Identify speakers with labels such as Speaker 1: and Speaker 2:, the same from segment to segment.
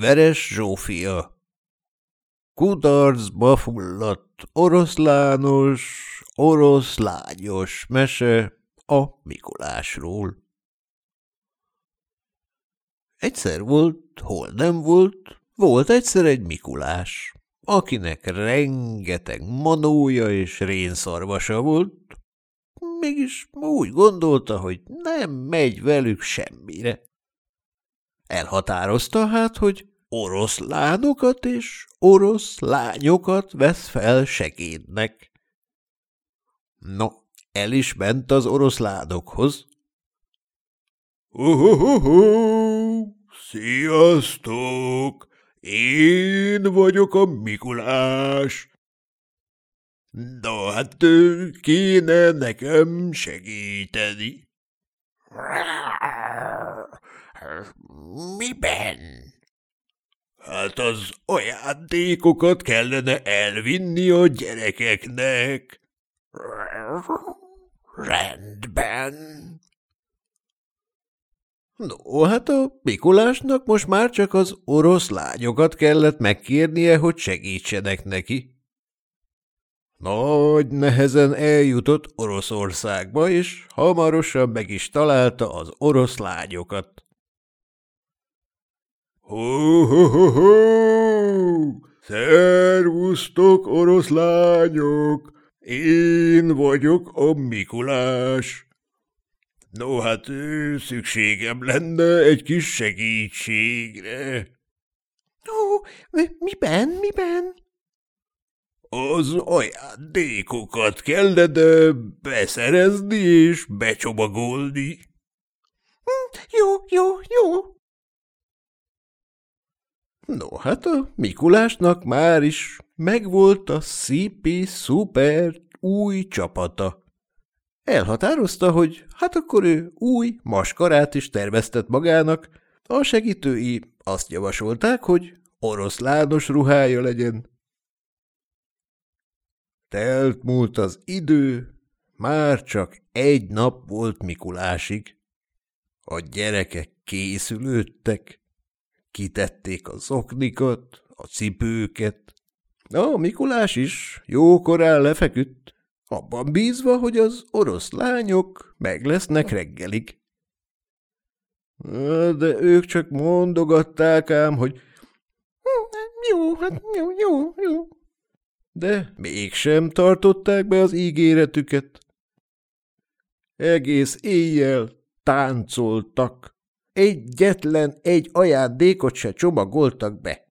Speaker 1: Veres Zsófia Kudarcba fulladt oroszlános, oroszlányos mese a Mikulásról. Egyszer volt, hol nem volt, volt egyszer egy Mikulás, akinek rengeteg manója és rénszarvasa volt, mégis úgy gondolta, hogy nem megy velük semmire. Elhatározta hát, hogy oroszlánokat és orosz lányokat vesz fel segédnek. No, el is ment az oroszlánokhoz.
Speaker 2: Oh, sziasztok! Én vagyok a Mikulás. No, hát kéne nekem segíteni.
Speaker 1: Miben?
Speaker 2: Hát az ajándékokat kellene elvinni a gyerekeknek.
Speaker 1: Rendben. No, hát a Mikulásnak most már csak az orosz lányokat kellett megkérnie, hogy segítsenek neki. Nagy nehezen eljutott Oroszországba, és hamarosan meg is találta az orosz lányokat.
Speaker 2: Ho-ho-ho-ho! Szervusztok, oroszlányok! Én vagyok a Mikulás. No, hát szükségem lenne egy kis segítségre.
Speaker 1: Ó, miben, miben?
Speaker 2: Az ajándékokat kellene beszerezni és becsomagolni.
Speaker 1: Hm, jó, jó, jó. No, hát a Mikulásnak már is megvolt a szipi szuper új csapata. Elhatározta, hogy hát akkor ő új maskarát is terveztet magának, a segítői azt javasolták, hogy oroszlános ruhája legyen. Telt múlt az idő, már csak egy nap volt Mikulásig. A gyerekek készülődtek, kitették a zoknikat, a cipőket. A Mikulás is jókorán lefeküdt, abban bízva, hogy az orosz lányok meg lesznek reggelig. De ők csak mondogatták ám, hogy jó, hát jó, jó, jó. De mégsem tartották be az ígéretüket. Egész éjjel táncoltak egyetlen egy ajándékot se csomagoltak be.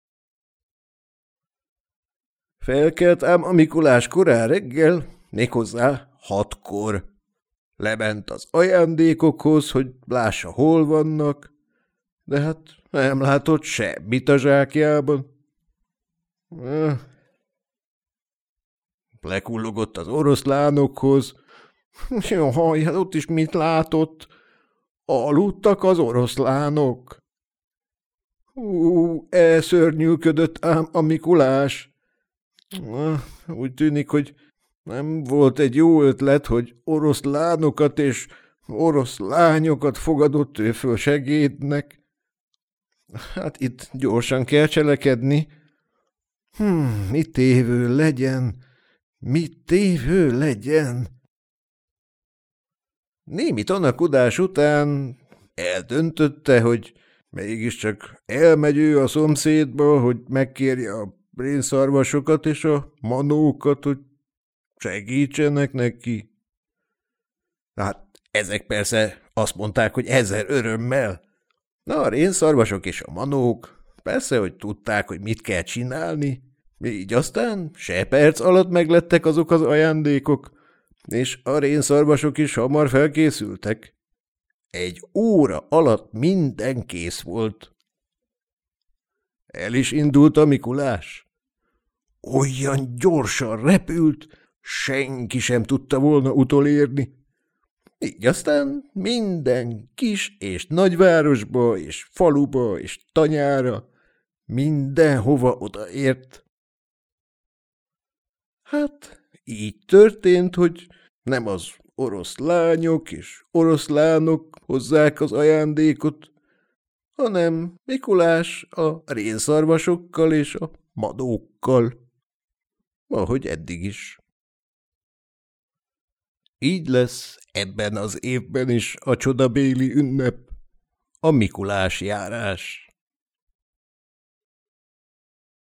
Speaker 1: Felkelt ám a Mikulás korán reggel, méghozzá hatkor. Lement az ajándékokhoz, hogy lássa, hol vannak, de hát nem látott semmit a zsákjában. Lekullogott az oroszlánokhoz. Jaj, hát ott is mit látott? Aludtak az oroszlánok. Hú, elszörnyűködött ám a Mikulás. Úgy tűnik, hogy nem volt egy jó ötlet, hogy oroszlánokat és orosz lányokat fogadott ő föl segédnek. Hát itt gyorsan kell cselekedni. Hm, mit tévő legyen, mit tévő legyen. Némi tanakodás után eldöntötte, hogy mégiscsak elmegy ő a szomszédba, hogy megkérje a rénszarvasokat és a manókat, hogy segítsenek neki. Hát ezek persze azt mondták, hogy ezer örömmel. Na, a rénszarvasok és a manók persze, hogy tudták, hogy mit kell csinálni, így aztán se perc alatt meglettek azok az ajándékok, és a rénszarvasok is hamar felkészültek. Egy óra alatt minden kész volt. El is indult a Mikulás. Olyan gyorsan repült, senki sem tudta volna utolérni. Így aztán minden kis és nagyvárosba és faluba és tanyára mindenhova odaért. Hát így történt, hogy nem az orosz lányok és oroszlánok hozzák az ajándékot, hanem Mikulás a rénszarvasokkal és a madókkal. Ahogy eddig is. Így lesz ebben az évben is a csodabéli ünnep, a Mikulás járás.